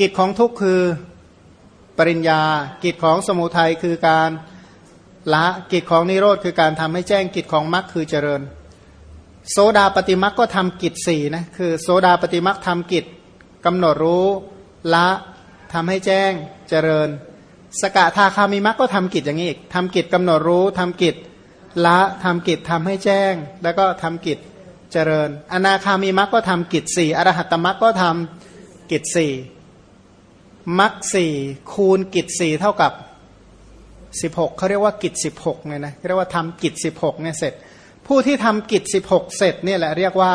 กิจของทุกข์คือปริญญา กิจของสมุทัยคือการละกิจของนิโรธคือการทำให้แจ้งกิจของมรรคคือเจริญโสดาปฏิมรรคก็ทำกิจสี่นะคือโสดาปฏิมรรคทำกิจกำหนดรู้ละทำให้แจ้งเจริญ สกทาคามิมรรคก็ทำกิจอย่างนี้อีกทำกิจกำหนดรู้ทำกิจละทำกิจทำให้แจ้ง แล้วก็ทำกิจเจริญ อนาคามีมรรคก็ทำกิจสี่อรหัตมรรคก็ทำกิจสี่ มรรคสี่คูณกิจสี่เท่ากับสิบหกเขาเรียกว่ากิจสิบหกเนี่ยนะเรียกว่าทำกิจสิบหกเนี่ยเสร็จ ผู้ที่ทำกิจสิบหกเสร็จเนี่ยแหละเรียกว่า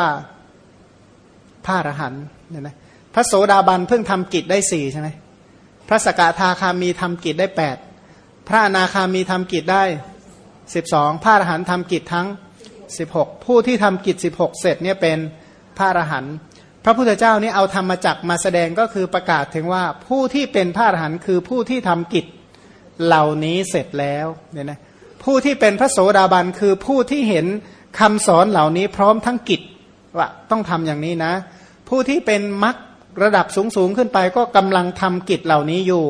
พระอรหันต์เนี่ยนะพระโสดาบันเพิ่งทำกิจได้สี่ใช่ไหมพระสกทาคามีทำกิจได้แปดพระอนาคามีทำกิจได้สิบสองพระอรหันต์ทำกิจทั้งสิบหกผู้ที่ทำกิจสิบหกเสร็จเนี่ยเป็นพระอรหันต์ พระพุทธเจ้านี่เอาธรรมจักมาแสดงก็คือประกาศถึงว่าผู้ที่เป็นพระอรหันต์คือผู้ที่ทำกิจเหล่านี้เสร็จแล้วเนี่ยนะผู้ที่เป็นพระโสดาบันคือผู้ที่เห็นคำสอนเหล่านี้พร้อมทั้งกิจว่าต้องทำอย่างนี้นะ ผู้ที่เป็นมรรคระดับสูงสูงขึ้นไปก็กำลังทำกิจเหล่านี้อยู่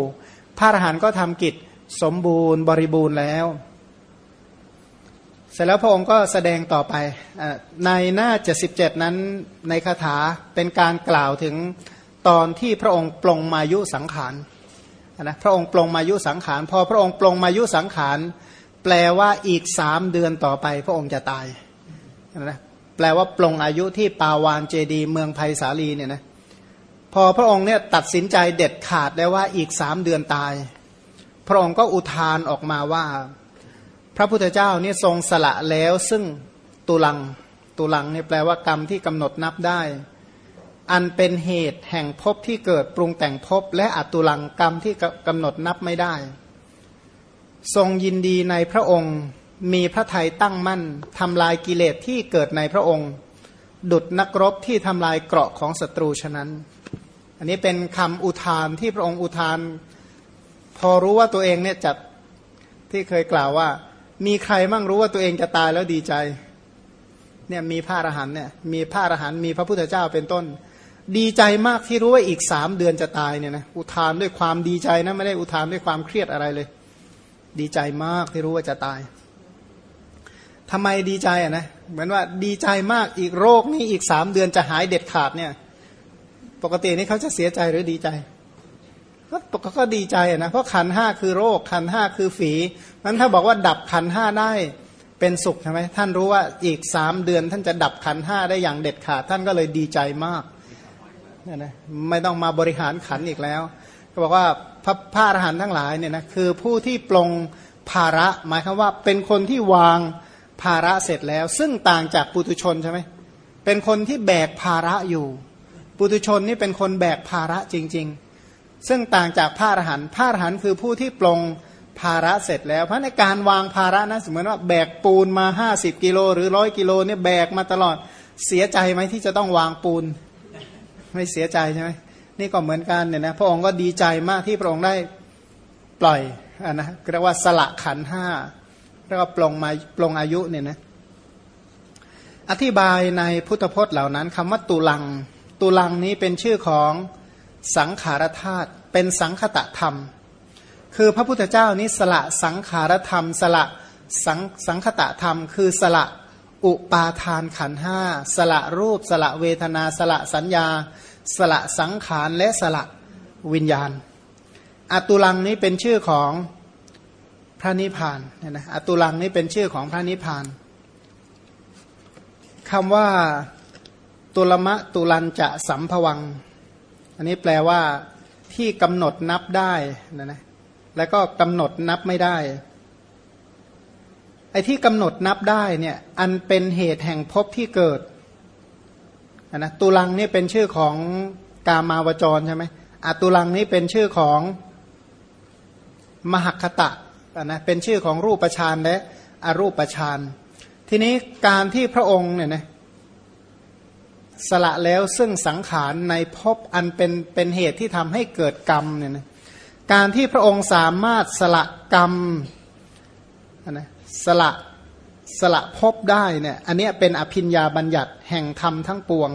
พระอรหันต์ก็ทำกิจสมบูรณ์บริบูรณ์แล้ว เสร็จแล้วพระองค์ก็แสดงต่อไปในหน้า 77 นั้นในคาถาเป็นการกล่าวถึงตอนที่พระองค์ปลงมายุสังขารนะพระองค์ปลงมายุสังขารพอพระองค์ปลงมายุสังขารแปลว่าอีกสามเดือนต่อไป พระองค์จะตายนะแปลว่าปลงอายุที่ปาวานเจดีเมืองไผ่สาลีเนี่ยนะพอพระองค์เนี่ยตัดสินใจเด็ดขาดได้ว่าอีกสามเดือนตาย พระองค์ก็อุทานออกมาว่า ระพุทธเจ้านี่ทรงสละแล้วซึ่งตุลังตุลังเนี่ยแปลว่ากรรมที่กำหนดนับได้ อันเป็นเหตุแห่งภพที่เกิดปรุงแต่งภพและอัตุลังกรรมที่กำหนดนับไม่ได้ ทรงยินดีในพระองค์มีพระทัยตั้งมั่นทำลายกิเลสที่เกิดในพระองค์ ดุดนักรบที่ทำลายเกราะของศัตรูฉะนั้น อันนี้เป็นคำอุทานที่พระองค์อุทาน พอรู้ว่าตัวเองเนี่ยจะที่เคยกล่าวว่า มีใครมั่งรู้ว่าตัวเองจะตายแล้วดีใจ เนี่ยมีพระอรหันต์เนี่ยมีพระอรหันต์มีพระพุทธเจ้าเป็นต้น ดีใจมากที่รู้ว่าอีกสามเดือนจะตายเนี่ยนะอุทานด้วยความดีใจนะไม่ได้อุทานด้วยความเครียดอะไรเลย ดีใจมากที่รู้ว่าจะตายทำไมดีใจอะนะเหมือนว่าดีใจมากอีกโรคนี้อีกสามเดือนจะหายเด็ดขาดเนี่ย ปกตินี่เขาจะเสียใจหรือดีใจ ก็ก็ดีใจนะเพราะขันห้าคือโรคขันห้าคือฝีนั้นถ้าบอกว่าดับขันห้าได้เป็นสุขใช่ไหมท่านรู้ว่าอีกสามเดือน ท่านจะดับขันห้าได้อย่างเด็ดขาดท่านก็เลยดีใจมากนี่นะไม่ต้องมาบริหารขันอีกแล้ว ก็บอกว่าพระพระอรหันต์ทั้งหลายเนี่ยนะคือผู้ที่ปลงภาระหมายคือว่าเป็นคนที่วางภาระเสร็จแล้ว ซึ่งต่างจากปุตุชนใช่ไหมเป็นคนที่แบกภาระอยู่ ปุตุชนนี่เป็นคนแบกภาระจริง ๆ ซึ่งต่างจากพระอรหันต์พระอรหันต์คือผู้ที่ปลงภาระเสร็จแล้ว เพราะในการวางภาระนะสมมติว่าแบกปูนมา 50 กิโลหรือร้อยกิโลเนี่ยแบกมาตลอดเสียใจไหมที่จะต้องวางปูน ไม่เสียใจใช่ไหมนี่ก็เหมือนกันเนี่ยนะพระองค์ก็ดีใจมากที่พระองค์ได้ปล่อยอนนะเรียกว่าสละขันห้าเรียกว่าปลงมาปลงอายุเนี่ยนะอธิบายในพุทธพจน์เหล่านั้นคำว่าตุลัง ตุลังนี้เป็นชื่อของ สังขารธาตุเป็นสังคตะธรรม คือพระพุทธเจ้านี้สละสังขารธรรม สละสังสังคตะธรรม คือสละอุปาทานขันห้าสละรูป สละเวทนา สละสัญญา สละสังขารและสละวิญญาณ อตุลังนี้เป็นชื่อของพระนิพพานเนี่ยนะอตุลังนี้เป็นชื่อของพระนิพพานคำว่าตุลมะตุลันจะสัมภวัง อันนี้แปลว่าที่กำหนดนับได้นะนะแล้วก็กำหนดนับไม่ได้ไอ้ที่กำหนดนับได้เนี่ยอันเป็นเหตุแห่งภพที่เกิดนะตุลังนี่เป็นชื่อของกามาวจรใช่ไหมอตุลังนี่เป็นชื่อของมหคตะนะเป็นชื่อของรูปฌานและอรูปฌานทีนี้การที่พระองค์เนี่ยนะ สละแล้วซึ่งสังขารในภพอันเป็นเป็นเหตุที่ทำให้เกิดกรรมเนี่ยนะการที่พระองค์สามารถสละกรรมนะสละสละภพได้เนี่ยอันนี้เป็นอภิญญาบัญญัติแห่งธรรมทั้งปวง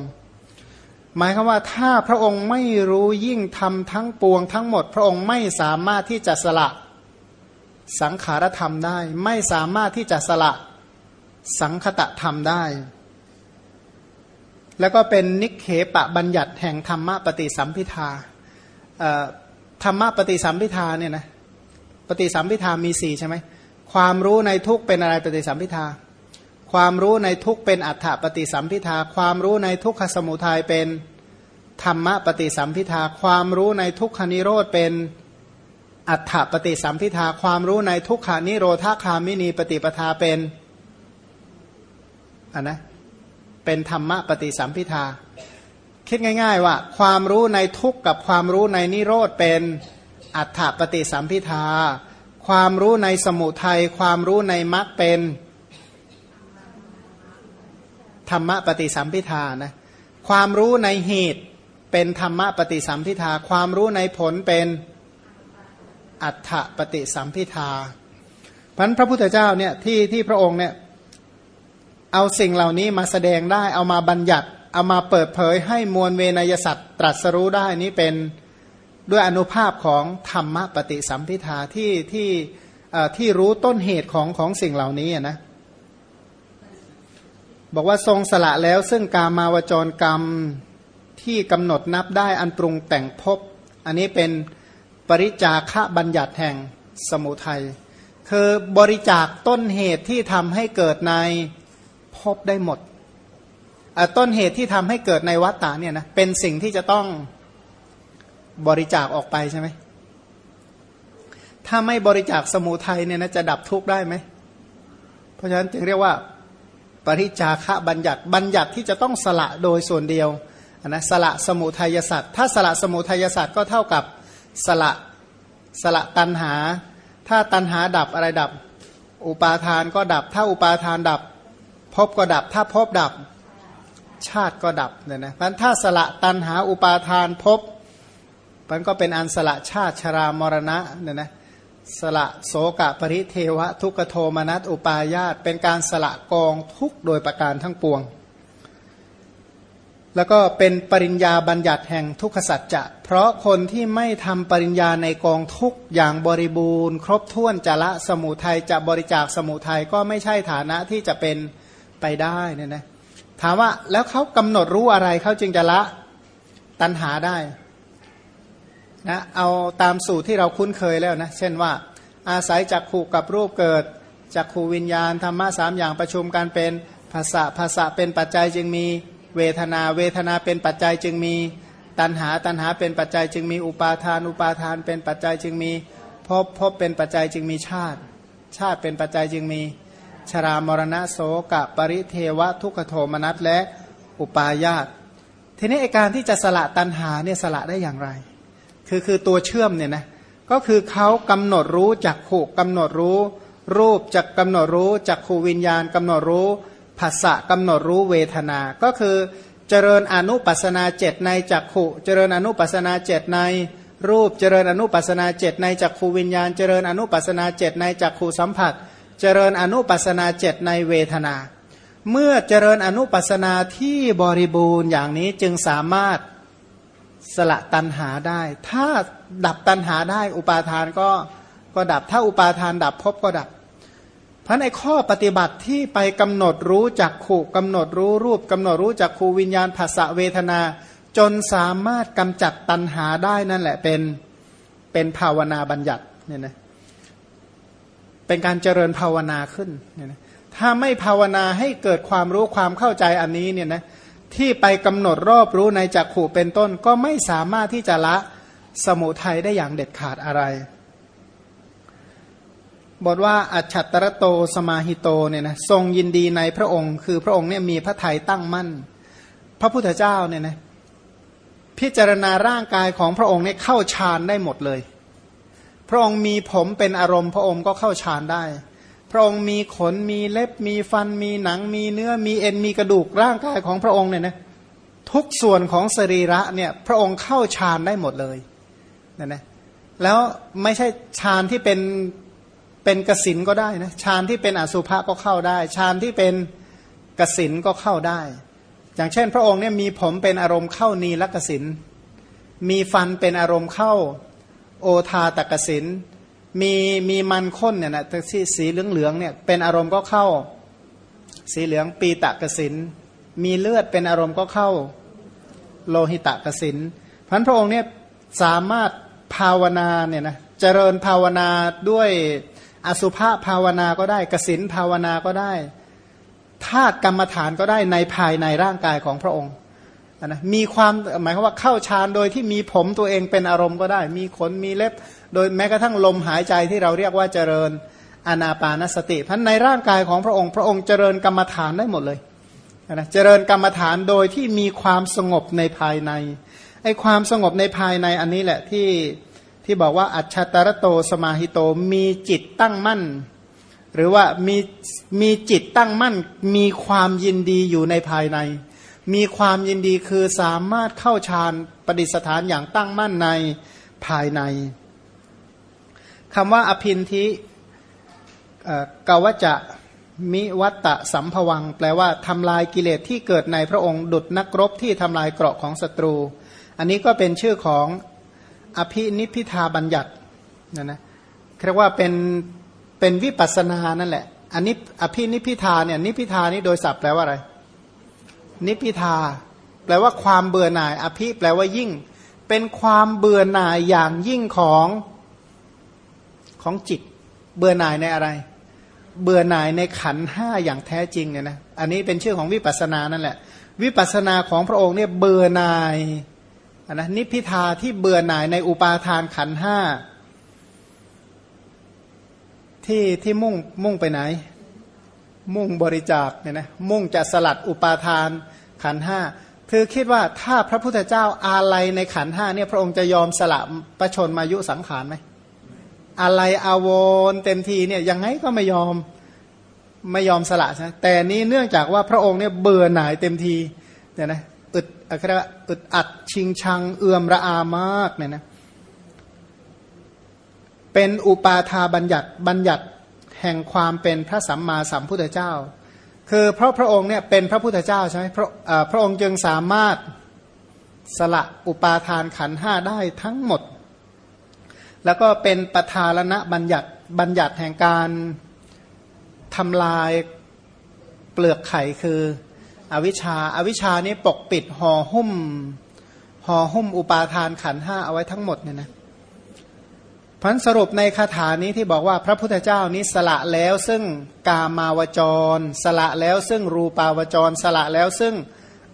หมายคือว่าถ้าพระองค์ไม่รู้ยิ่งทำทั้งปวง ทั้งหมด พระองค์ไม่สามารถที่จะสละสังขารธรรมได้ ไม่สามารถที่จะสละสังคตะธรรมได้ แล้วก็เป็นนิเคปะบัญญัติแห่งธรรมปฏิสัมพิทาธรรมปฏิสัมพิทาเนี่ยนะปฏิสัมพิทามีสี่ใช่ไหมความรู้ในทุกเป็นอะไรปฏิสัมพิทา ความรู้ในทุกเป็นอัฏฐปฏิสัมพิทา ความรู้ในทุกขสมุทัยเป็นธรรมปฏิสัมพิทา ความรู้ในทุกขนิโรธเป็นอัฏฐปฏิสัมพิทา ความรู้ในทุกขานิโรธาคามินีปฏิปทาเป็นอันนะ เป็นธรรมปฏิสัมพิทา คิดง่าย ๆ ว่า ความรู้ในทุกข์กับความรู้ในนิโรธเป็นอัฏฐปฏิสัมพิทา ความรู้ในสมุทัยความรู้ในมรรคเป็นธรรมปฏิสัมพิทานะความรู้ในเหตุเป็นธรรมปฏิสัมพิทา ความรู้ในผลเป็นอัฏฐปฏิสัมพิทาพันพระพุทธเจ้าเนี่ยที่ที่พระองค์เนี่ย เอาสิ่งเหล่านี้มาแสดงได้ เอามาบัญญัติ เอามาเปิดเผยให้มวลเวนยสัตว์ตรัสรู้ได้นี้เป็นด้วยอนุภาพของธรรมปฏิสัมพิทาที่ที่ที่รู้ต้นเหตุของของสิ่งเหล่านี้นะบอกว่าทรงสละแล้วซึ่งกามาวจรกรรมที่กำหนดนับได้อันปรุงแต่งพบ อันนี้เป็นปริจาคะบัญญัติแห่งสมุทัยคือบริจาคต้นเหตุที่ทำให้เกิดใน พบได้หมดต้นเหตุที่ทำให้เกิดในวัฏฏะเนี่ยนะเป็นสิ่งที่จะต้องบริจาคออกไปใช่ไหมถ้าไม่บริจาคสมุทัยเนี่ยนะจะดับทุกข์ได้ไหม เพราะฉะนั้นจึงเรียกว่า ปริจาคะบัญญัติบัญญัติที่จะต้องสละโดยส่วนเดียวนะสละสมุทัยสัตว์ถ้าสละสมุทัยสัตว์ก็เท่ากับสละสละตันหา ถ้าตันหาดับอะไรดับ อุปาทานก็ดับ ถ้าอุปาทานดับ พบก็ดับ ถ้าพบดับชาติก็ดับเนี่ยนะพันถ้าสละตันหาอุปาทานพบมันก็เป็นอันสละชาติชรามรณะเนี่ยนะสละโสกะปริเทวะ ทุกโทมนัสอุปายาตเป็นการสละกองทุกโดยประการทั้งปวง แล้วก็เป็นปริญญาบัญญัติแห่งทุกขสัจจะ เพราะคนที่ไม่ทำปริญญาในกองทุกอย่างบริบูรณ์ ครบถ้วนจะละสมุทัยจะบริจาคสมุทัยก็ไม่ใช่ฐานะที่จะเป็น ไปได้เนี่ยนะถามว่าแล้วเขากำหนดรู้อะไรเขาจึงจะละตัณหาได้นะเอาตามสูตรที่เราคุ้นเคยแล้วนะ เช่นว่า อาศัยจักขู่กับรูปเกิดจักขูวิญญาณธรรมะสามอย่างประชุมกันเป็นภาษาภาษาเป็นปัจจัยจึงมีเวทนา เวทนาเป็นปัจจัยจึงมีตัณหาตัณหาเป็นปัจจัยจึงมีอุปาทาน อุปาทานเป็นปัจจัยจึงมีพบพบเป็นปัจจัยจึงมีชาติ ชาติเป็นปัจจัยจึงมี ชรามรณะโสกะปริเทวะทุกขโทมนัสและอุปาญาตทีนี้อการที่จะสละตัณหาเนี่ยสละได้อย่างไร คือคือตัวเชื่อมเนี่ยนะก็คือเขากำหนดรู้จักขู่กำหนดรู้ รูปจักกำหนดรู้จักขูวิญญาณกำหนดรู้ภาษะกำหนดรู้เวทนา ก็คือเจริญอนุปัสนาเจตในจักขุเจริญอนุปัสนาเจตในรูปเจริญอนุปัสนาเจตในจักขูวิญญาณ เจริญอนุปัสนาเจตในจักขูสัมผัสเจริญอนุปัสนาเจตในเวทนา เมื่อเจริญอนุปัสนาที่บริบูรณ์อย่างนี้จึงสามารถสละตันหาได้ ถ้าดับตันหาได้อุปาทานก็ก็ดับ ถ้าอุปาทานดับพบก็ดับเพราะในข้อปฏิบัติที่ไปกำหนดรู้จักขู่กำหนดรู้รูปกำหนดรู้จักขูวิญญาณภาษาเวทนา จนสามารถกำจัดตันหาได้นั่นแหละเป็นเป็นภาวนาบัญญัติเนี่ยนะ เป็นการเจริญภาวนาขึ้นเนี่ยนะถ้าไม่ภาวนาให้เกิดความรู้ความเข้าใจอันนี้เนี่ยนะที่ไปกำหนดรอบรู้ในจักขู่เป็นต้น ก็ไม่สามารถที่จะละสมุทัยได้อย่างเด็ดขาดอะไร บทว่าอัจฉตรโตสมาหิโตเนี่ยนะทรงยินดีในพระองค์ คือพระองค์เนี่ยมีพระทัยตั้งมั่น พระพุทธเจ้าเนี่ยนะพิจารณาร่างกายของพระองค์เนี่ยเข้าฌานได้หมดเลย พระองค์มีผมเป็นอารมณ์ พระองค์ก็เข้าฌานได้ พระองค์มีขนมีเล็บมีฟันมีหนัง มีเนื้อมีเอ็นมีกระดูกร่างกายของพระองค์เนี่ยนะทุกส่วนของสรีระเนี่ยพระองค์เข้าฌานได้หมดเลยนะนะแล้วไม่ใช่ฌานที่เป็นเป็นกสินก็ได้นะฌานที่เป็นอสุภะก็เข้าได้ฌานที่เป็นกสินก็เข้าได้ อย่างเช่น พระองค์เนี่ยมีผมเป็นอารมณ์เข้านีลกสินมีฟันเป็นอารมณ์เข้า โอทาตกสินมีมีมันข้นเนี่ยนะสีสีเหลืองเเนี่ยเป็นอารมณ์ก็เข้า สีเหลืองปีตะกสินมีเลือดเป็นอารมณ์ก็เข้าโลหิตะกสินพันพระองค์เนี่ยสามารถภาวนาเนี่ยนะเจริญภาวนาด้วยอสุภะภาวนาก็ได้กสินภาวนาก็ได้ธาตุกรรมฐานก็ได้ในภายในร่างกายของพระองค์ นะมีความหมายความว่าเข้าฌานโดยที่มีผมตัวเองเป็นอารมณ์ก็ได้ มีขนมีเล็บ โดยแม้กระทั่งลมหายใจที่เราเรียกว่าเจริญอนาปานสติพันในร่างกายของพระองค์ พระองค์เจริญกรรมฐานได้หมดเลยนะเจริญกรรมฐานโดยที่มีความสงบในภายในไอ้ความสงบในภายในอันนี้แหละที่ที่บอกว่าอัจฉตรโตสมาหิโตมีจิตตั้งมั่น หรือว่ามีมีจิตตั้งมั่น มีความยินดีอยู่ในภายใน มีความยินดีคือสามารถเข้าฌานปฏิสถานอย่างตั้งมั่นในภายในคำว่าอภินทิกาวจะมิวัตตะสัมภวัง แปลว่าทำลายกิเลสที่เกิดในพระองค์ดุดนักรบที่ทำลายเกราะของศัตรู อันนี้ก็เป็นชื่อของอภินิพิทาบัญญัตินะนะเรียกว่าเป็นเป็นวิปัสสนานั่นแหละอันนี้อภินิพิทาเนี่ยนิพิทานี่โดยศัพท์แปลว่าอะไร นิพิทา แปลว่าความเบื่อหน่าย อภิแปลว่ายิ่ง เป็นความเบื่อหน่ายอย่างยิ่งของของจิต เบื่อหน่ายในอะไร เบื่อหน่ายในขันห้าอย่างแท้จริงเนี่ยนะอันนี้เป็นชื่อของวิปัสสนานั่นแหละ วิปัสสนาของพระองค์เนี่ยเบื่อหน่ายนะนิพิทาที่เบื่อหน่ายในอุปาทานขันห้าที่ที่มุ่งมุ่งไปไหน มุ่งบริจาคเนี่ยนะมุ่งจะสลัดอุปาทานขันห้าคือคิดว่าถ้าพระพุทธเจ้าอาลัยในขันห้าเนี่ยพระองค์จะยอมสละประชนมายุสังขารไหมอะไรอาวรเต็มทีเนี่ยยังไงก็ไม่ยอมไม่ยอมสละใช่แต่นี้เนื่องจากว่าพระองค์เนี่ยเบื่อหน่ายเต็มทีเนี่ยนะอึดอะไรว่าอึดอัดชิงชังเอื่อมระอามากเนี่ยนะเป็นอุปาทาบัญญัติบัญญัติ แห่งความเป็นพระสัมมาสัมพุทธเจ้า คือเพราะพระองค์เนี่ยเป็นพระพุทธเจ้าใช่ไหมพระพระองค์จึงสามารถสละอุปาทานขันห้าได้ทั้งหมด แล้วก็เป็นปทาลณบัญญัติบัญญัติแห่งการทำลายเปลือกไข่คืออวิชชาอาวิชชานี้ปกปิดห่อหุ้มห่อหุ้มอุปาทานขันห้าเอาไว้ทั้งหมดเนี่ยนะ พันสรุปในคาถานี้ที่บอกว่าพระพุทธเจ้านี้สละแล้วซึ่งกามาวจร สละแล้วซึ่งรูปาวจร สละแล้วซึ่ง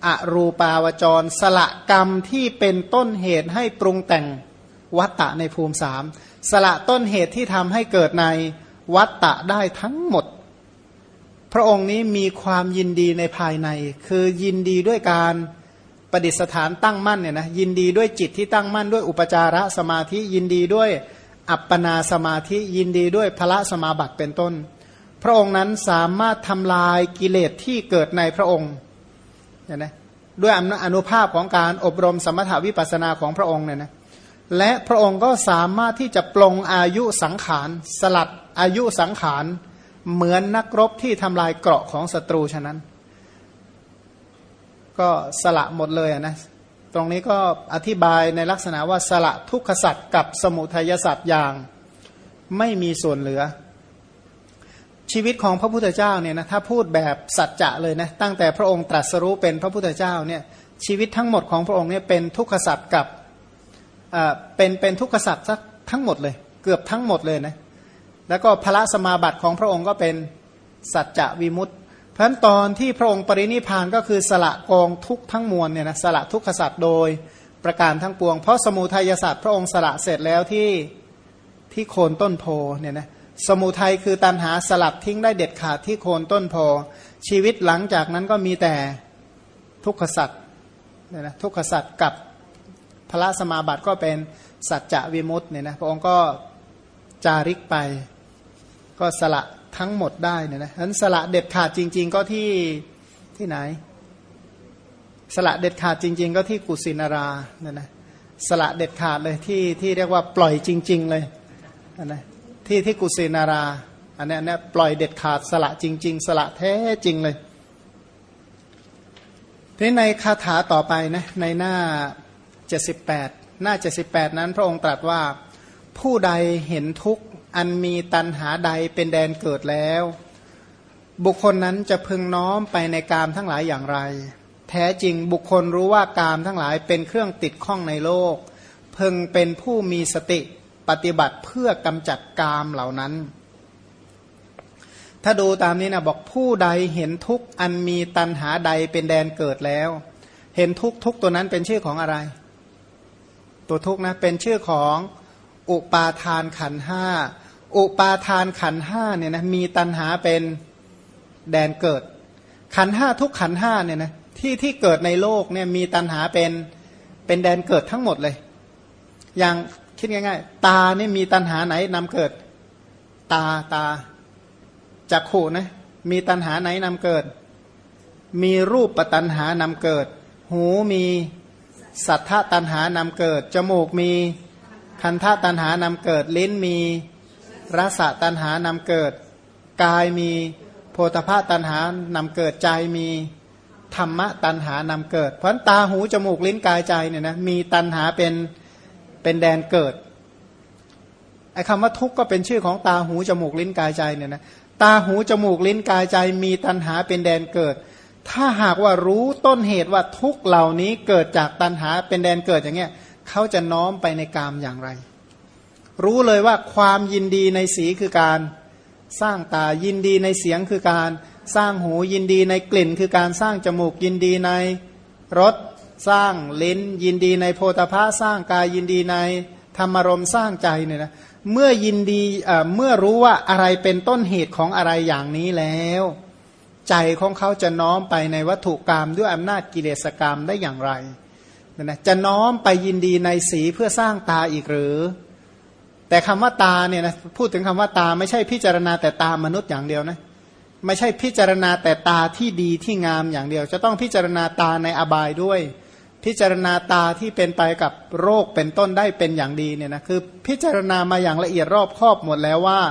อรูปาวจร สละกรรมที่เป็นต้นเหตุให้ปรุงแต่งวัตตะในภูมิสามสละต้นเหตุที่ทำให้เกิดในวัตตะได้ทั้งหมด พระองค์นี้มีความยินดีในภายใน คือยินดีด้วยการประดิษฐานตั้งมั่นเนี่ยนะยินดีด้วยจิตที่ตั้งมั่นด้วยอุปจาระสมาธิยินดีด้วย อัปปนาสมาธิยินดีด้วยพระสมาบัติเป็นต้น พระองค์นั้นสามารถทำลายกิเลสที่เกิดในพระองค์เนี่ยนะด้วยอนุภาพของการอบรมสมถาวิปัสนาของพระองค์เนี่ยนะและพระองค์ก็สามารถที่จะปลงอายุสังขาร สลัดอายุสังขาร เหมือนนักรบที่ทำลายเกราะของศัตรูฉะนั้น ก็สละหมดเลยนะ ตรงนี้ก็อธิบายในลักษณะว่าสละทุกขสัตว์กับสมุทัยสัตว์อย่างไม่มีส่วนเหลือ ชีวิตของพระพุทธเจ้าเนี่ยนะถ้าพูดแบบสัจจะเลยนะตั้งแต่พระองค์ตรัสรู้เป็นพระพุทธเจ้าเนี่ยชีวิตทั้งหมดของพระองค์เนี่ยเป็นทุกขสัตว์กับเป็นเป็นทุกขสัตว์ทั้งหมดเลย เกือบทั้งหมดเลยนะแล้วก็พระสมาบัติของพระองค์ก็เป็นสัจจะวิมุตต เพราะตอนที่พระองค์ปรินิพานก็คือสละกองทุกทั้งมวลเนี่ยนะสละทุกขสัตว์โดยประการทั้งปวง เพราะสมุทัยศาสตร์พระองค์สละเสร็จแล้วที่ที่โคนต้นโพเนี่ยนะสมุทัยคือตันหาสลับทิ้งได้เด็ดขาดที่โคนต้นโพชีวิตหลังจากนั้นก็มีแต่ทุกขสัตว์เนี่ยนะทุกขสัตว์กับพระสมาบัติก็เป็นสัจจะวิมุตต์เนี่ยนะพระองค์ก็จาริกไป ก็สละ ทั้งหมดได้เนี่ยนะฉะนั้นสละเด็ดขาดจริง ๆ ก็ที่ที่ไหน สละเด็ดขาดจริง ๆ ก็ที่กุสินาราเนี่ยนะสละเด็ดขาดเลยที่ที่เรียกว่าปล่อยจริง ๆ เลยนะที่ที่กุสินารา อันนี้เนี่ยปล่อยเด็ดขาดสละจริง ๆ สละแท้จริงเลยทีในคาถาต่อไปนะในหน้า 78 หน้า 78 นั้นพระองค์ตรัสว่าผู้ใดเห็นทุกข์ อันมีตันหาใดเป็นแดนเกิดแล้ว บุคคลนั้นจะพึงน้อมไปในกามทั้งหลายอย่างไร แท้จริงบุคคลรู้ว่ากามทั้งหลายเป็นเครื่องติดข้องในโลก พึงเป็นผู้มีสติปฏิบัติเพื่อกำจัดกามเหล่านั้น ถ้าดูตามนี้นะบอกผู้ใดเห็นทุกอันมีตันหาใดเป็นแดนเกิดแล้ว เห็นทุกทุกตัวนั้นเป็นชื่อของอะไร ตัวทุกนะเป็นชื่อของอุปาทานขันห้า อุปาทานขันห้าเนี่ยนะมีตันหาเป็นแดนเกิด ขันห้าทุกขันห้าเนี่ยนะที่ที่เกิดในโลกเนี่ยมีตันหาเป็นเป็นแดนเกิดทั้งหมดเลย อย่างคิดง่ายๆ ตาเนี่ยมีตันหาไหนนำเกิด ตาตาจักขู่นะมีตัณหาไหนนำเกิด มีรูปปตัณหานำเกิด หูมีสัทธตัณหานำเกิด จมูกมีคันธตัณหานำเกิด ลิ้นมี รสตัณหานำเกิด กายมีโพธภาตัณหานำเกิดใจมีธรรมะตัณหานำเกิด เพราะตาหูจมูกลิ้นกายใจเนี่ยนะมีตัณหาเป็นเป็นแดนเกิดไอ้คำว่าทุกข์ก็เป็นชื่อของตาหูจมูกลิ้นกายใจเนี่ยนะตาหูจมูกลิ้นกายใจมีตัณหาเป็นแดนเกิด ถ้าหากว่ารู้ต้นเหตุว่าทุกเหล่านี้เกิดจากตัณหาเป็นแดนเกิดอย่างเงี้ยเขาจะน้อมไปในกามอย่างไร รู้เลยว่าความยินดีในสีคือการสร้างตายินดีในเสียงคือการสร้างหูยินดีในกลิ่น คือการสร้างจมูกยินดีในรสสร้างลิ้น ยินดีในโพธาภาสร้างกายยินดีในธรรมรมสร้างใจเนี่ยนะเมื่อยินดีเมื่อรู้ว่าอะไรเป็นต้นเหตุของอะไรอย่างนี้แล้ว ใจของเขาจะน้อมไปในวัตถุกรรมด้วยอำนาจกิเลสกรรมได้อย่างไรนะจะน้อมไปยินดีในสีเพื่อสร้างตาอีกหรือ แต่คำว่าตาเนี่ยนะพูดถึงคำว่าตาไม่ใช่พิจารณาแต่ตามนุษย์อย่างเดียวนะไม่ใช่พิจารณาแต่ตาที่ดีที่งามอย่างเดียว จะต้องพิจารณาตาในอบายด้วย พิจารณาตาที่เป็นไปกับโรคเป็นต้นได้เป็นอย่างดีเนี่ยนะคือพิจารณามาอย่างละเอียดรอบครอบหมดแล้วว่า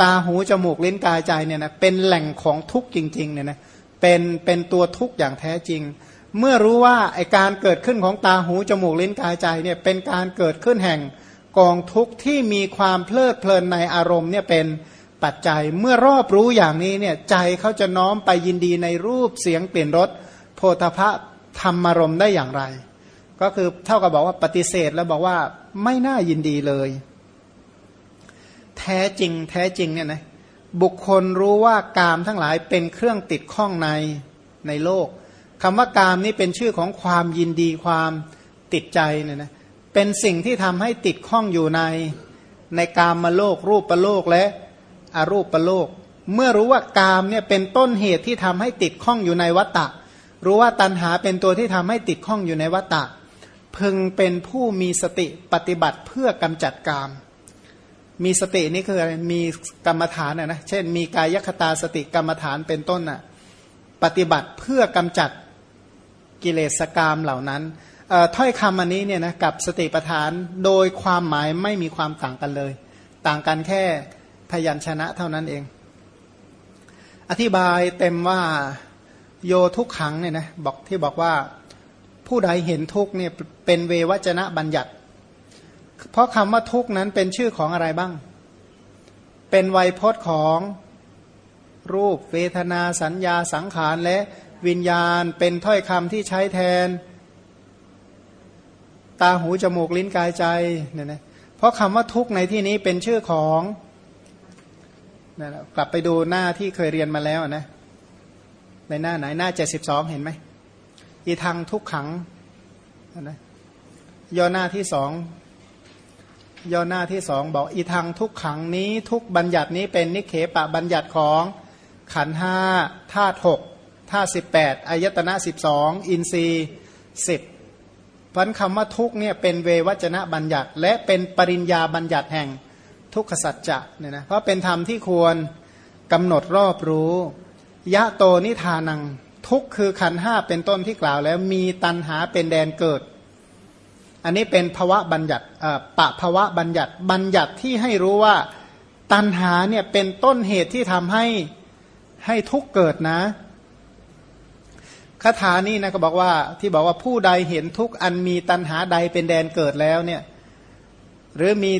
ตาหูจมูกลิ้นกายใจเนี่ยนะเป็นแหล่งของทุกข์จริงๆเนี่ยนะเป็นเป็นตัวทุกข์อย่างแท้จริง เมื่อรู้ว่าไอการเกิดขึ้นของตาหูจมูกลิ้นกายใจเนี่ยเป็นการเกิดขึ้นแห่ง กองทุกข์ที่มีความเพลิดเพลินในอารมณ์เนี่ยเป็นปัจจัยเมื่อรอบรู้อย่างนี้เนี่ยใจเขาจะน้อมไปยินดีในรูปเสียงเปลี่ยนรสโพธพะธรรมารมได้อย่างไร ก็คือเท่ากับบอกว่าปฏิเสธแล้วบอกว่าไม่น่ายินดีเลย แท้จริงแท้จริงเนี่ยนะบุคคลรู้ว่ากามทั้งหลายเป็นเครื่องติดข้องในในโลกคำว่ากามนี้เป็นชื่อของความยินดีความติดใจเนี่ยนะ เป็นสิ่งที่ทำให้ติดข้องอยู่ในในกามมาโลก รูปประโลกและอรูปประโลก เมื่อรู้ว่ากามเนี่ยเป็นต้นเหตุที่ทำให้ติดข้องอยู่ในวัตตะ รู้ว่าตัณหาเป็นตัวที่ทำให้ติดข้องอยู่ในวัฏฏะพึงเป็นผู้มีสติปฏิบัติเพื่อกำจัดกาม มีสตินี่คืออะไรมีกรรมฐานนะเช่น มีกายคตาสติกรรมฐานเป็นต้นน่ะปฏิบัติเพื่อกำจัดกิเลสกามเหล่านั้น ถ้อยคำอันนี้เนี่ยนะกับสติปัฏฐานโดยความหมายไม่มีความต่างกันเลย ต่างกันแค่พยัญชนะเท่านั้นเอง อธิบายเต็มว่าโยทุกขังเนี่ยนะบอกที่บอกว่าผู้ใดเห็นทุกเนี่ยเป็นเววจนะบัญญัติ เพราะคำว่าทุกนั้นเป็นชื่อของอะไรบ้าง เป็นไวยพจน์ของรูป เวทนาสัญญาสังขารและวิญญาณเป็นถ้อยคำที่ใช้แทน ตาหูจมูกลิ้นกายใจเนี่ยนะเพราะคำว่าทุกในที่นี้เป็นชื่อของนะกลับไปดูหน้าที่เคยเรียนมาแล้วนะในหน้าไหนหน้าเจ็ดสิบสองเห็นไหมอีทางทุกขังนะย่อหน้าที่สองย่อหน้าที่สองบอกอีทางทุกขังนี้ทุกบัญญัตินี้เป็นนิเคปะบัญญัติของขันห้าธาตุหกธาตุสิบแปดอายตนะสิบสองอินทรีย์สิบ พันคำว่าทุกเนี่ยเป็นเววัจนะบัญญัติ และเป็นปริญญาบัญญัติแห่งทุกขสัจจะเนี่ยนะเพราะเป็นธรรมที่ควรกำหนดรอบรู้ ยะโตนิทานัง ทุกคือขันห้าเป็นต้นที่กล่าวแล้วมีตันหาเป็นแดนเกิด อันนี้เป็นภวะบัญญัติปะภวะบัญญัติบัญญัติที่ให้รู้ว่าตันหาเนี่ยเป็นต้นเหตุที่ทำให้ให้ทุกเกิดนะ คาถานี้นะก็บอกว่าที่บอกว่าผู้ใดเห็นทุกอันมีตันหาใดเป็นแดนเกิดแล้วเนี่ยหรือมี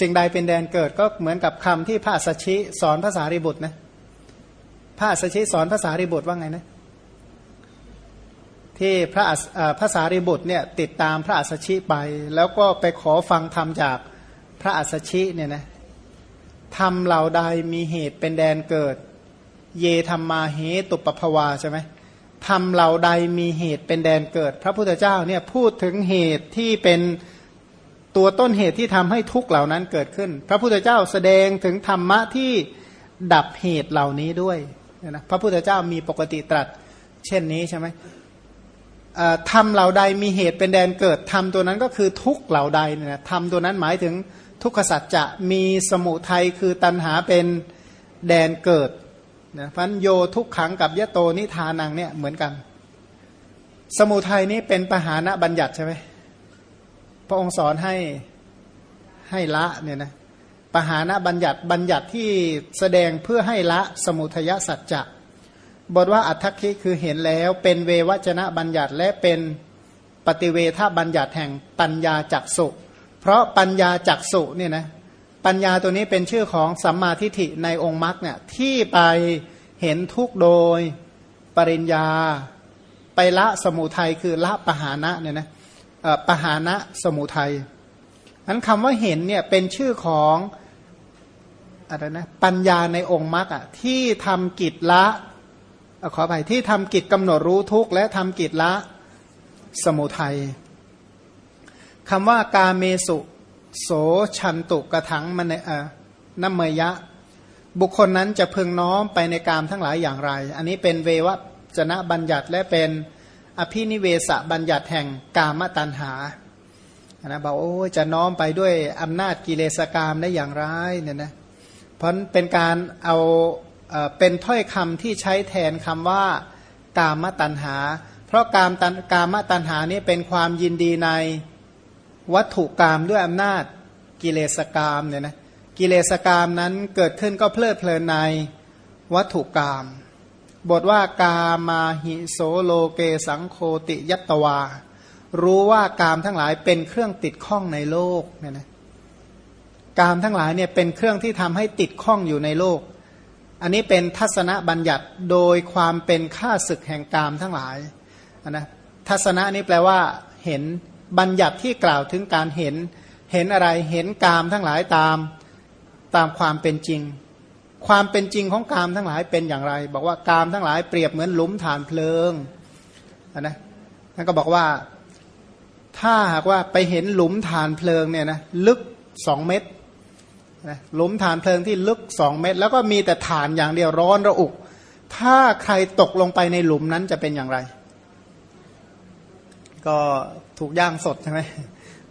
สิ่งใดเป็นแดนเกิดก็เหมือนกับคำที่พระสัชชิสอนภาษาริบุตรนะพระสัชชิสอนภาษาริบุตรว่าไงนะที่พระภาษาริบุตรเนี่ยติดตามพระอัสชิไป แล้วก็ไปขอฟังธรรมจากพระอัสชิเนี่ยนะธรรมเหล่าใดมีเหตุเป็นแดนเกิด เยธรรมมาเหตุปภวาใช่ไหม ธรรมเหล่าใดมีเหตุเป็นแดนเกิด พระพุทธเจ้าเนี่ยพูดถึงเหตุที่เป็นตัวต้นเหตุที่ทำให้ทุกเหล่านั้นเกิดขึ้น พระพุทธเจ้าแสดงถึงธรรมะที่ดับเหตุเหล่านี้ด้วยนะพระพุทธเจ้ามีปกติตรัส เช่นนี้ใช่ไหมทำเหล่าใดมีเหตุเป็นแดนเกิดทำตัวนั้นก็คือทุกเหล่าใดเนี่ยทำตัวนั้นหมายถึงทุกขสัจจะมีสมุทัยคือตัณหาเป็นแดนเกิด นะพันโยทุกขังกับยะโตนิทานังเนี่ยเหมือนกัน สมุทัยนี้เป็นปหานะบัญญัติใช่ไหมพระองค์สอนให้ให้ละเนี่ยนะปหานะบัญญัติบัญญัติที่แสดงเพื่อให้ละสมุทยสัจจะบทว่าอัตถคิคือเห็นแล้ว เป็นเววจนะบัญญัติและเป็นปฏิเวทบัญญัติแห่งปัญญาจักสุ เพราะปัญญาจักสุเนี่ยนะ ปัญญาตัวนี้เป็นชื่อของสัมมาทิฏฐิในองค์มรรคเนี่ยที่ไปเห็นทุกโดยปริญญา ไปละสมุทัยคือละปหานะเนี่ยนะปหานะสมุทัยนั้นคำว่าเห็นเนี่ยเป็นชื่อของอะไรนะปัญญาในองค์มรรคอะที่ทำกิจละขออภัยที่ทำกิจกำหนดรู้ทุกและทำกิจละสมุทัยคำว่ากาเมสุ โสชันตุกระถังมันเอนัมเมยะ บุคคลนั้นจะพึงน้อมไปในกามทั้งหลายอย่างไร อันนี้เป็นเววจนะบัญญัติและเป็นอภินิเวสบัญญัติแห่งกามตัณหานะบอกโอ้จะน้อมไปด้วยอำนาจกิเลสกามได้อย่างไรเนี่ยนะเพราะเป็นการเอาเป็นถ้อยคำที่ใช้แทนคำว่ากามตัณหา เพราะกามตันกามตัณหานี่เป็นความยินดีใน วัตถุกรรมด้วยอำนาจกิเลสกรรมเนี่ยนะกิเลสกรรมนั้นเกิดขึ้นก็เพลิดเพลินในวัตถุกรรมบทว่ากามาหิโสโลเกสังโคติยัตวา รู้ว่ากามทั้งหลายเป็นเครื่องติดข้องในโลกเนี่ยนะกามทั้งหลายเนี่ยเป็นเครื่องที่ทำให้ติดข้องอยู่ในโลก อันนี้เป็นทัศนบัญญัติโดยความเป็นค่าศึกแห่งกามทั้งหลายนะทัศนะนี้แปลว่าเห็น บัญญัติที่กล่าวถึงการเห็น เห็นอะไรเห็นกามทั้งหลายตามตามความเป็นจริง ความเป็นจริงของกามทั้งหลายเป็นอย่างไร บอกว่ากามทั้งหลายเปรียบเหมือนหลุมฐานเพลิงนะท่นก็บอกว่าถ้าหากว่าไปเห็นหลุมฐานเพลิงเนี่ยนะลึกสองเมตรนะหลุมฐานเพลิงที่ลึกสองเมตร แล้วก็มีแต่ฐานอย่างเดียวร้อนระอุ ถ้าใครตกลงไปในหลุมนั้นจะเป็นอย่างไร ก็ ถูกย่างสดใช่ไหม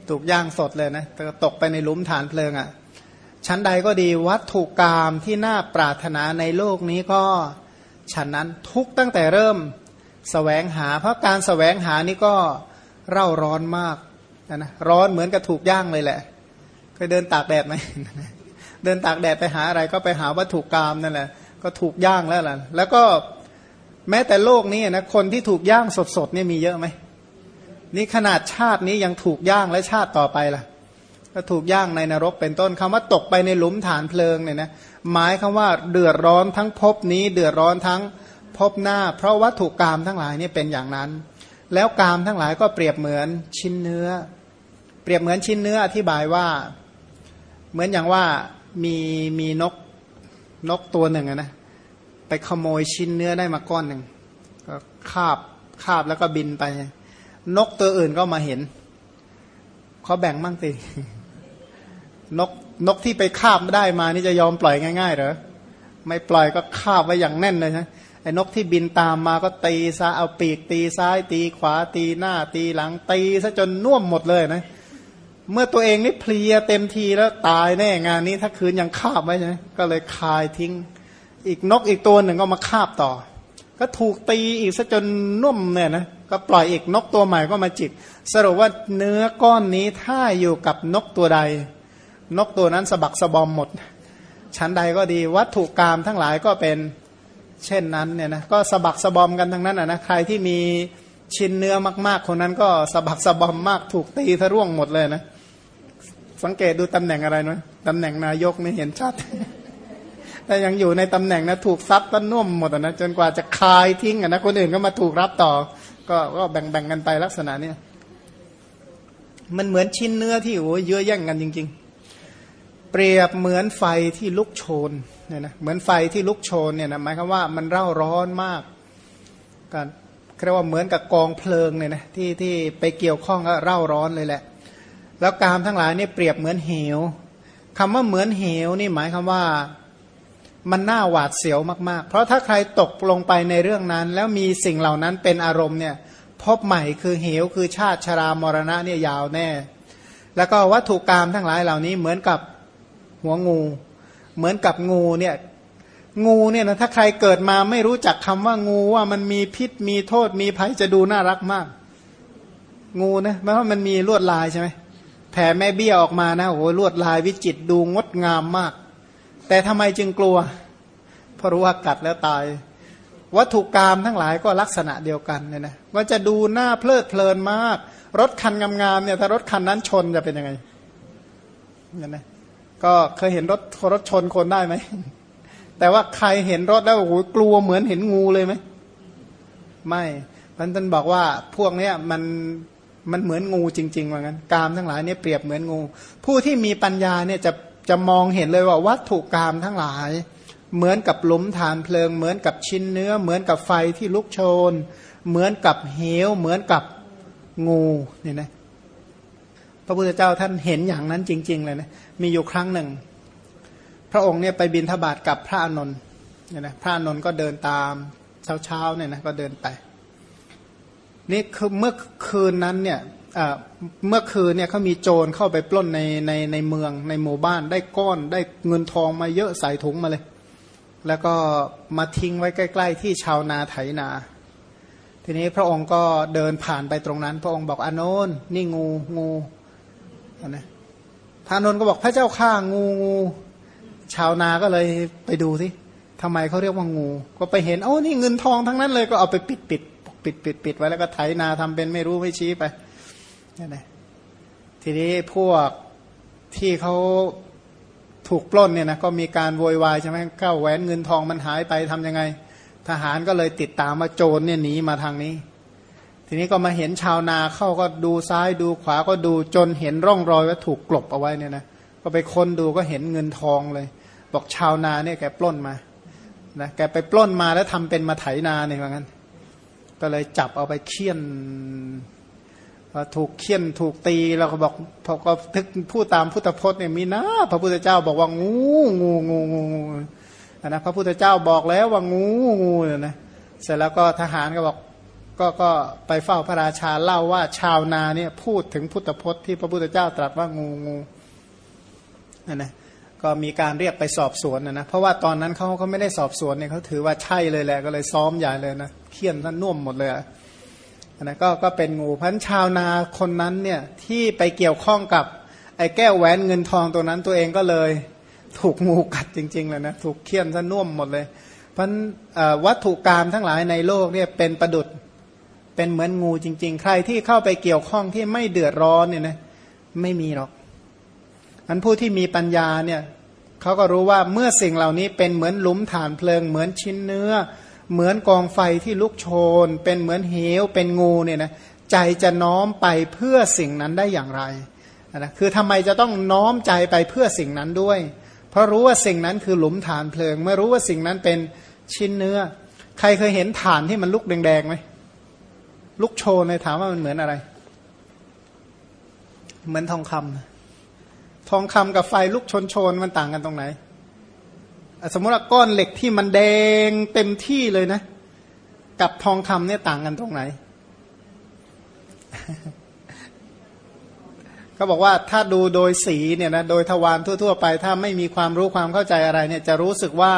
ถูกย่างสดเลยนะตกไปในหลุมฐานเพลิงอะ่ะชั้นใดก็ดีวัตถุกรรมที่น่าปรารถนาในโลกนี้ก็ฉันนั้นทุกตั้งแต่เริ่มสแสวงหา เพราะการสแสวงหานี่ก็เร่าร้อนมากนะร้อนเหมือนกับถูกย่างเลยแหละเคยเดินตากแดดไหมเดินตากแดดไปหาอะไรก็ไปหาวัตถุกรรมนั่นแหละก็ถูกย่างแล้วล่ะแล้วก็แม้แต่โลกนี้นะคนที่ถูกย่างสดๆเนี่ยมีเยอะไหม นี่ขนาดชาตินี้ยังถูกย่างและชาติต่อไปล่ะ ก็ถูกย่างในนรกเป็นต้นคำว่าตกไปในหลุมฐานเพลิงเนี่ยนะหมายคำว่าเดือดร้อนทั้งภพนี้ เดือดร้อนทั้งภพหน้า เพราะวัตถุกรรมทั้งหลายนี่เป็นอย่างนั้น แล้วกามทั้งหลายก็เปรียบเหมือนชิ้นเนื้อ เปรียบเหมือนชิ้นเนื้ออธิบายว่า เหมือนอย่างว่ามีมีนกนกตัวหนึ่งนะไปขโมยชิ้นเนื้อได้มาก้อนหนึ่งก็คาบคาบแล้วก็บินไป นกตัวอื่นก็มาเห็นเขาแบ่งมั่งสินกนกที่ไปคาบได้มานี่จะยอมปล่อยง่ายๆเหรอไม่ปล่อยก็คาบไว้อย่างแน่นเลยนะไอ้นกที่บินตามมาก็ตีซาเอาปีกตีซ้าย ตีขวาตีหน้า ตีหลังตีซะจนน่วมหมดเลยนะ เมื่อตัวเองนี่เพลียเต็มทีแล้วตายแน่งานนี้ถ้าคืนยังคาบไว้ใช่ไหมก็เลยคายทิ้ง อีกนกอีกตัวหนึ่งก็มาคาบต่อ ก็ถูกตีอีกซะจนนุ่มเนี่ยนะ ก็ปล่อยอีกนกตัวใหม่ก็มาจิก สรุปว่าเนื้อก้อนนี้ถ้าอยู่กับนกตัวใด นกตัวนั้นสะบักสะบอมหมด ชั้นใดก็ดีวัตถุกรรมทั้งหลายก็เป็นเช่นนั้นเนี่ยนะก็สะบักสะบอมกันทั้งนั้นอะนะใครที่มีชิ้นเนื้อมากๆ คนนั้นก็สะบักสะบอมมากถูกตีทะร่วงหมดเลยนะ สังเกตดูตำแหน่งอะไรนะตำแหน่งนายกนี่เห็นชัดแต่ยังอยู่ในตำแหน่งนะถูกซัดต้นน่วมหมดนะจนกว่าจะคายทิ้งอะนะคนอื่นก็มาถูกรับต่อ ก็ก็แบ่งๆกันไปลักษณะเนี้ยมันเหมือนชิ้นเนื้อที่โอ้ยเยอะแย่งกันจริง ๆ เปรียบเหมือนไฟที่ลุกโชนเนี่ยนะเหมือนไฟที่ลุกโชนเนี่ยนะหมายความว่ามันเร่าร้อนมากการเรียกว่าเหมือนกับกองเพลิงเนี่ยนะที่ที่ไปเกี่ยวข้องก็เร่าร้อนเลยแหละ แล้วกามทั้งหลายนี่เปรียบเหมือนเหวคำว่าเหมือนเหวนี่หมายคำว่า มันน่าหวาดเสียวมากๆ เพราะถ้าใครตกลงไปในเรื่องนั้น แล้วมีสิ่งเหล่านั้นเป็นอารมณ์เนี่ยพบใหม่คือเหวคือชาติชรามรณะเนี่ยยาวแน่ แล้วก็วัตถุกรรมทั้งหลายเหล่านี้เหมือนกับหัวงู เหมือนกับงูเนี่ยงูเนี่ยนะถ้าใครเกิดมาไม่รู้จักคำว่างูว่ามันมีพิษมีโทษมีภัยจะดูน่ารักมาก งูนะแม้ว่ามันมีลวดลายใช่ไหมแผ่แม่เบี้ยออกมานะโอ้โหลวดลายวิจิตดูงดงามมาก แต่ทำไมจึงกลัว เพราะรู้ว่ากัดแล้วตาย วัตถุกรรมทั้งหลายก็ลักษณะเดียวกันเนี่ยนะว่าจะดูหน้าเพลิดเพลินมาก รถคันงามๆเนี่ยถ้ารถคันนั้นชนจะเป็นยังไงเนี่ยนะก็เคยเห็นรถรถชนคนได้ไหมแต่ว่าใครเห็นรถแล้วโอ้โหกลัวเหมือนเห็นงูเลยไหมไม่ท่านท่านบอกว่าพวกเนี้ยมันมันเหมือนงูจริงๆว่างั้นกามทั้งหลายเนี่ยเปรียบเหมือนงู ผู้ที่มีปัญญาเนี่ยจะ จะมองเห็นเลยว่าวัตถุกรรมทั้งหลาย เหมือนกับหลุมฐานเพลิง เหมือนกับชิ้นเนื้อ เหมือนกับไฟที่ลุกโชน เหมือนกับเหว เหมือนกับงูเนี่ยนะพระพุทธเจ้าท่านเห็นอย่างนั้นจริง ๆ เลยนะมีอยู่ครั้งหนึ่ง พระองค์เนี่ยไปบินทบาทกับพระอานนท์เนี่ยนะพระอานนท์ก็เดินตามเช้าๆเนี่ยนะก็เดินไปนี่คือเมื่อคืนนั้นเนี่ย เมื่อคืนเนี่ยเขามีโจรเข้าไปปล้นในในในเมืองในหมู่บ้านได้ก้อนได้เงินทองมาเยอะใส่ถุงมาเลย แล้วก็มาทิ้งไว้ใกล้ ๆ ที่ชาวนาไถนา ทีนี้พระองค์ก็เดินผ่านไปตรงนั้น พระองค์บอกอานนท์นี่งูงูนะพระนนท์ก็บอกพระเจ้าข้างูงูชาวนาก็เลยไปดูสิทำไมเขาเรียกว่างู ก็ไปเห็นโอ้นี่เงินทองทั้งนั้นเลยก็เอาไปปิดปิดปิดปิดปิดไว้แล้วก็ไถนาทำเป็นไม่รู้ไม่ชี้ไป นี่นะทีนี้พวกที่เขาถูกปล้นเนี่ยนะก็มีการโวยวายใช่ไหมเข้าแหวนเงินทองมันหายไปทํำยังไง ทหารก็เลยติดตามมาโจรเนี่ยหนีมาทางนี้ ทีนี้ก็มาเห็นชาวนาเข้าก็ดูซ้ายดูขวาก็ดูจนเห็นร่องรอยว่าถูกกลบเอาไว้เนี่ยนะก็ไปค้นดูก็เห็นเงินทองเลย บอกชาวนาเนี่ยแกปล้นมานะแกไปปล้นมาแล้วทำเป็นมาไถนาเนี่ยว่างั้น ก็เลยจับเอาไปเคี่ยน ถูกเคี่ยนถูกตีเราก็บอกพอก็ทึกพูดตามพุทธพจน์เนี่ยมีนะ พระพุทธเจ้าบอกว่างูงูงูงูนะพระพุทธเจ้าบอกแล้วว่างูงูเนี่ยนะเสร็จแล้วก็ทหารก็บอกก็ก็ไปเฝ้าพระราชาเล่าว่าชาวนาเนี่ยพูดถึงพุทธพจน์ที่พระพุทธเจ้าตรัสว่างูงูนะนะก็มีการเรียกไปสอบสวนนะนะเพราะว่าตอนนั้นเขาเขาไม่ได้สอบสวนเนี่ยเขาถือว่าใช่เลยแหละก็เลยซ้อมใหญ่เลยนะเคี่ยนท่านน่วมหมดเลย นะก็ก็เป็นงูพันชาวนาคนนั้นเนี่ยที่ไปเกี่ยวข้องกับไอ้แก้วแหวนเงินทองตัวนั้นตัวเองก็เลย ถูกงูกัดจริงๆเลยนะถูกเคี่ยนซะน่วมหมดเลยพันวัตถุกรรมทั้งหลายในโลกเนี่ยเป็นประดุดเป็นเหมือนงูจริง ๆ ใครที่เข้าไปเกี่ยวข้องที่ไม่เดือดร้อนเนี่ยนะไม่มีหรอกอันผู้ที่มีปัญญาเนี่ยเขาก็รู้ว่าเมื่อสิ่งเหล่านี้เป็นเหมือนหลุมฐานเพลิง เหมือนชิ้นเนื้อ เหมือนกองไฟที่ลุกโชน เป็นเหมือนเหวเป็นงูเนี่ยนะใจจะน้อมไปเพื่อสิ่งนั้นได้อย่างไรนะคือทำไมจะต้องน้อมใจไปเพื่อสิ่งนั้นด้วย เพราะรู้ว่าสิ่งนั้นคือหลุมฐานเพลิง เมื่อรู้ว่าสิ่งนั้นเป็นชิ้นเนื้อ ใครเคยเห็นฐานที่มันลุกแดงๆไหมลุกโชนเลยถามว่ามันเหมือนอะไร เหมือนทองคำทองคำกับไฟลุกชนโชนมันต่างกันตรงไหน สมมติว่าก้อนเหล็กที่มันแดงเต็มที่เลยนะ กับทองคำเนี่ยต่างกันตรงไหนเขาบอกว่าถ้าดูโดยสีเนี่ยนะโดยทวารทั่ว ๆ ไป ถ้าไม่มีความรู้ความเข้าใจอะไรเนี่ยจะรู้สึกว่า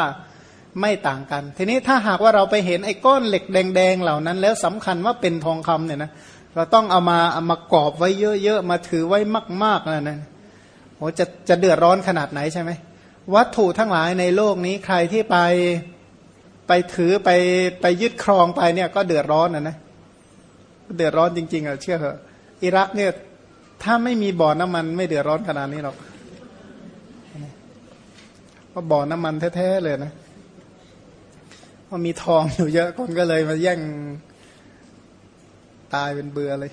ไม่ต่างกัน ทีนี้ถ้าหากว่าเราไปเห็นไอ้ก้อนเหล็กแดงๆเหล่านั้น แล้วสำคัญว่าเป็นทองคำเนี่ยนะเราต้องเอามาเอามากรอบไว้เยอะๆมาถือไว้มากๆนะนะโหจะจะเดือดร้อนขนาดไหนใช่ไหม วัตถุทั้งหลายในโลกนี้ใครที่ไปไปถือไปไปยึดครองไปเนี่ยก็เดือดร้อนนะนะเดือดร้อนจริง ๆอะเชื่อเถอะอิรักเนี่ยถ้าไม่มีบ่อน้ำมันไม่เดือดร้อนขนาดนี้หรอกเพราบ่อน้ำมันแท้ๆเลยนะว่ามีทองอยู่เยอะคนก็เลยมาแย่งตายเป็นเบื่อเลย